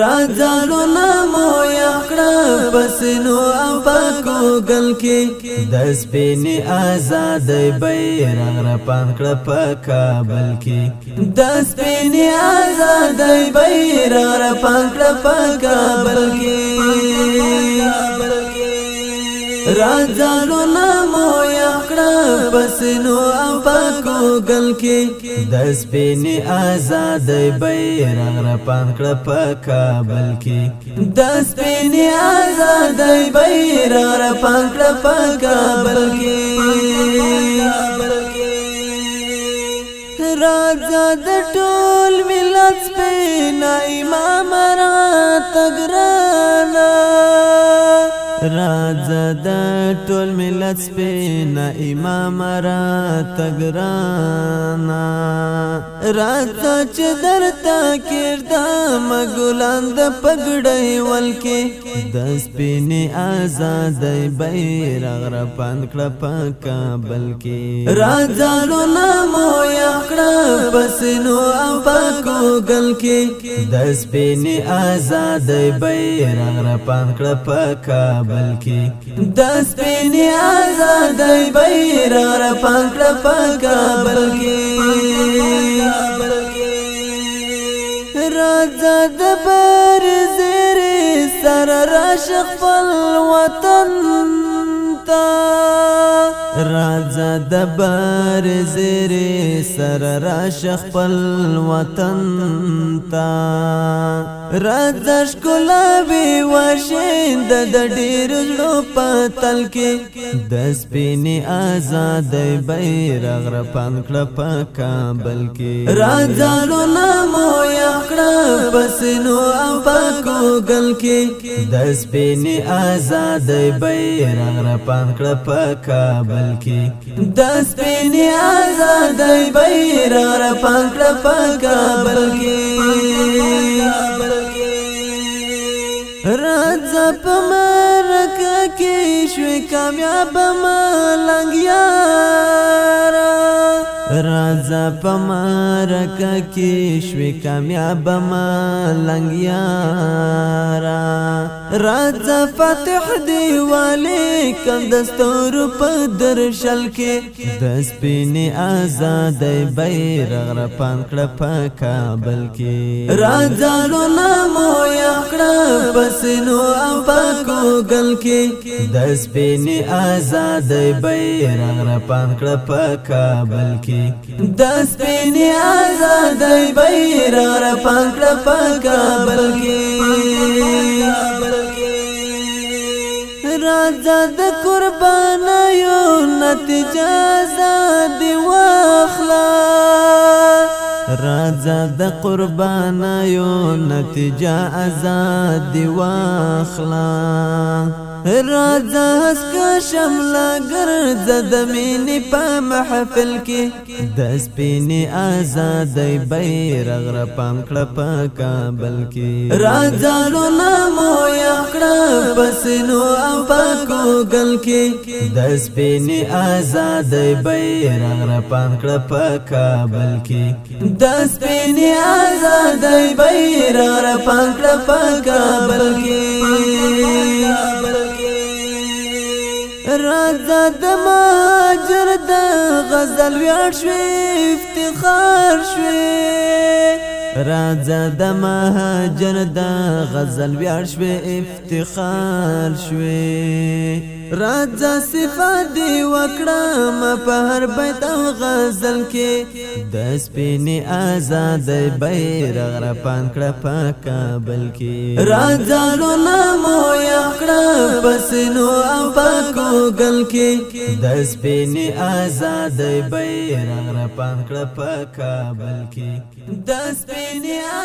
راځانونه مو یکړه بس نو او پاکو گل کې د سپینې آزاد بیرغ را پان کړ په کابل کې د سپینې آزاد بیرغ را پان کړ په کابل کې راځانونه پسنو او پاکو گل کې د سپینې آزاد بیرغ را پان کړ په کابل کې د سپینې آزاد بیرغ را پان کړ په کابل کې راځه د ټول راځه د ټول ملت سپین امام را تګرانا راځه چې درته کردم ګلاند پګړې ولکې د سپین آزادې بیرغ را پان کړه پکا بلکې راځه پسنو او پاکو گل کې د سپینې آزاد بیرغ را پان کړ په کابل کې د سپینې آزاد بیرغ را پان کړ په کابل کې راځه د بر زیر سره راش خپل وطن راځه د بار زری سر را شخ پل وطن تا راځه ښکلا وی وشند د ډیر زړه پتل کې د سپینې آزاد بیرغ را پان کړ په کابل کې راځه نو مو یکړه بس نو او پکو ګل کې د سپینې آزاد بیرغ را پان کړ په کابل کې د سپین آزاد بیر را پاک را پاک بلکې راز په مرکه کې شو کامیاب ملنګیا راځه په مارک کې شوي کامیاب ما لنګیارا راځه فتح دی والے کم دستور په درشل کې د سپینې آزادې بیرغ را پان کړه په کابل کې راځه نو کړه بس نو او پاکو گل کې د سپینې آزاد بیرغ را پان کړه په کابل کې د سپینې آزاد بیرغ را پان کړه په کابل کې راځه د قربانایو نتیجه زاد واخلہ راځه د قربانایو نتیجه آزاد دی واخلا راځه اسکه شملا ګرځه د مینې په محفل کې د سپینې آزادۍ بیرغ را پام کړه په کابل کې راځه لونه مو یکړه پسنو او پاکو ګل کې د سپینې آزادۍ بیرغ را پام کړه په کابل کې د سپینې آزادۍ بیرغ را پام کړه په کابل کې هغه د مهاجر د غزل ویاړ شوې افتخار شوې راځه د مهاجر د غزل ویار شوې افتخار شوې راځه صفات دی وکړم په هر بیت او غزل کې د سپینې آزاد بیرغ را پان کړه په کابل کې راځه نو مو یکړه بس نو او پاکو ګل کې د سپینې آزاد بیرغ را پان کړه په کابل کې د سپینې in